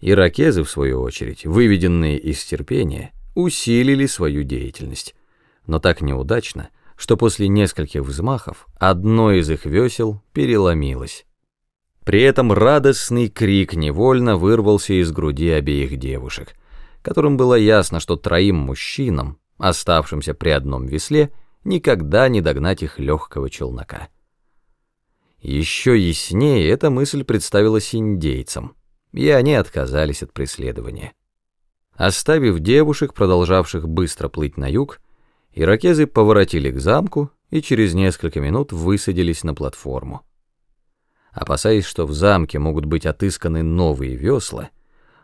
Иракезы, в свою очередь, выведенные из терпения, усилили свою деятельность, но так неудачно, что после нескольких взмахов одно из их весел переломилось. При этом радостный крик невольно вырвался из груди обеих девушек, которым было ясно, что троим мужчинам, оставшимся при одном весле, никогда не догнать их легкого челнока. Еще яснее эта мысль представилась индейцам — и они отказались от преследования. Оставив девушек, продолжавших быстро плыть на юг, иракезы поворотили к замку и через несколько минут высадились на платформу. Опасаясь, что в замке могут быть отысканы новые весла,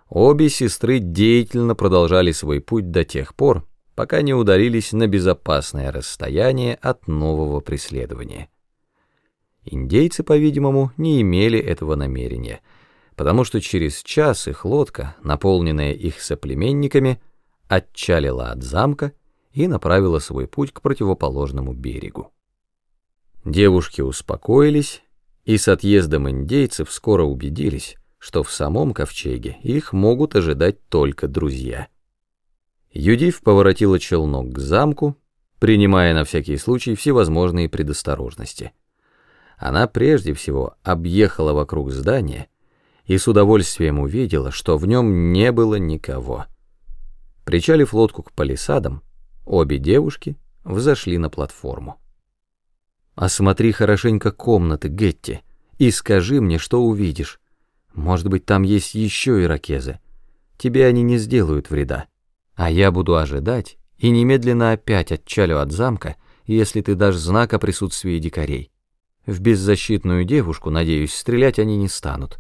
обе сестры деятельно продолжали свой путь до тех пор, пока не ударились на безопасное расстояние от нового преследования. Индейцы, по-видимому, не имели этого намерения — потому что через час их лодка, наполненная их соплеменниками, отчалила от замка и направила свой путь к противоположному берегу. Девушки успокоились и с отъездом индейцев скоро убедились, что в самом ковчеге их могут ожидать только друзья. Юдив поворотила челнок к замку, принимая на всякий случай всевозможные предосторожности. Она прежде всего объехала вокруг здания, и с удовольствием увидела, что в нем не было никого. Причалив лодку к палисадам, обе девушки взошли на платформу. «Осмотри хорошенько комнаты, Гетти, и скажи мне, что увидишь. Может быть, там есть еще иракезы. Тебе они не сделают вреда. А я буду ожидать и немедленно опять отчалю от замка, если ты дашь знак о присутствии дикарей. В беззащитную девушку, надеюсь, стрелять они не станут».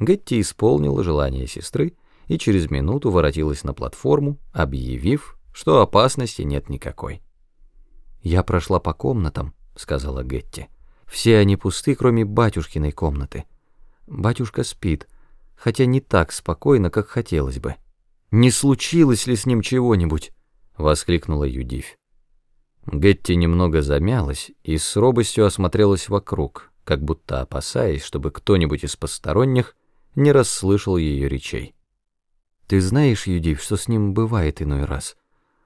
Гетти исполнила желание сестры и через минуту воротилась на платформу, объявив, что опасности нет никакой. «Я прошла по комнатам», — сказала Гетти. «Все они пусты, кроме батюшкиной комнаты. Батюшка спит, хотя не так спокойно, как хотелось бы. Не случилось ли с ним чего-нибудь?» — воскликнула Юдивь. Гетти немного замялась и с робостью осмотрелась вокруг, как будто опасаясь, чтобы кто-нибудь из посторонних не расслышал ее речей. «Ты знаешь, Юдив, что с ним бывает иной раз?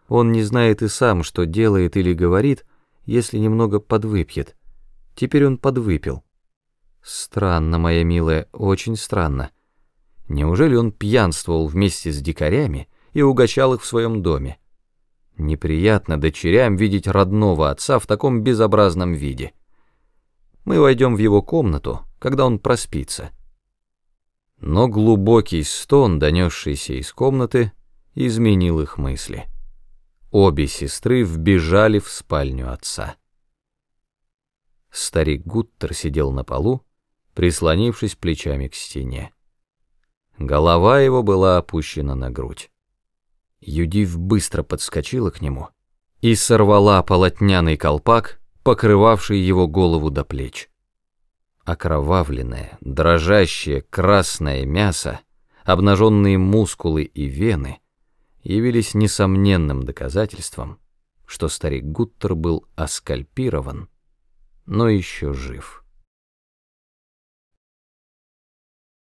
Он не знает и сам, что делает или говорит, если немного подвыпьет. Теперь он подвыпил. Странно, моя милая, очень странно. Неужели он пьянствовал вместе с дикарями и угощал их в своем доме? Неприятно дочерям видеть родного отца в таком безобразном виде. Мы войдем в его комнату, когда он проспится» но глубокий стон, донесшийся из комнаты, изменил их мысли. Обе сестры вбежали в спальню отца. Старик Гуттер сидел на полу, прислонившись плечами к стене. Голова его была опущена на грудь. Юдив быстро подскочила к нему и сорвала полотняный колпак, покрывавший его голову до плеч окровавленное, дрожащее красное мясо, обнаженные мускулы и вены явились несомненным доказательством, что старик Гуттер был оскальпирован, но еще жив.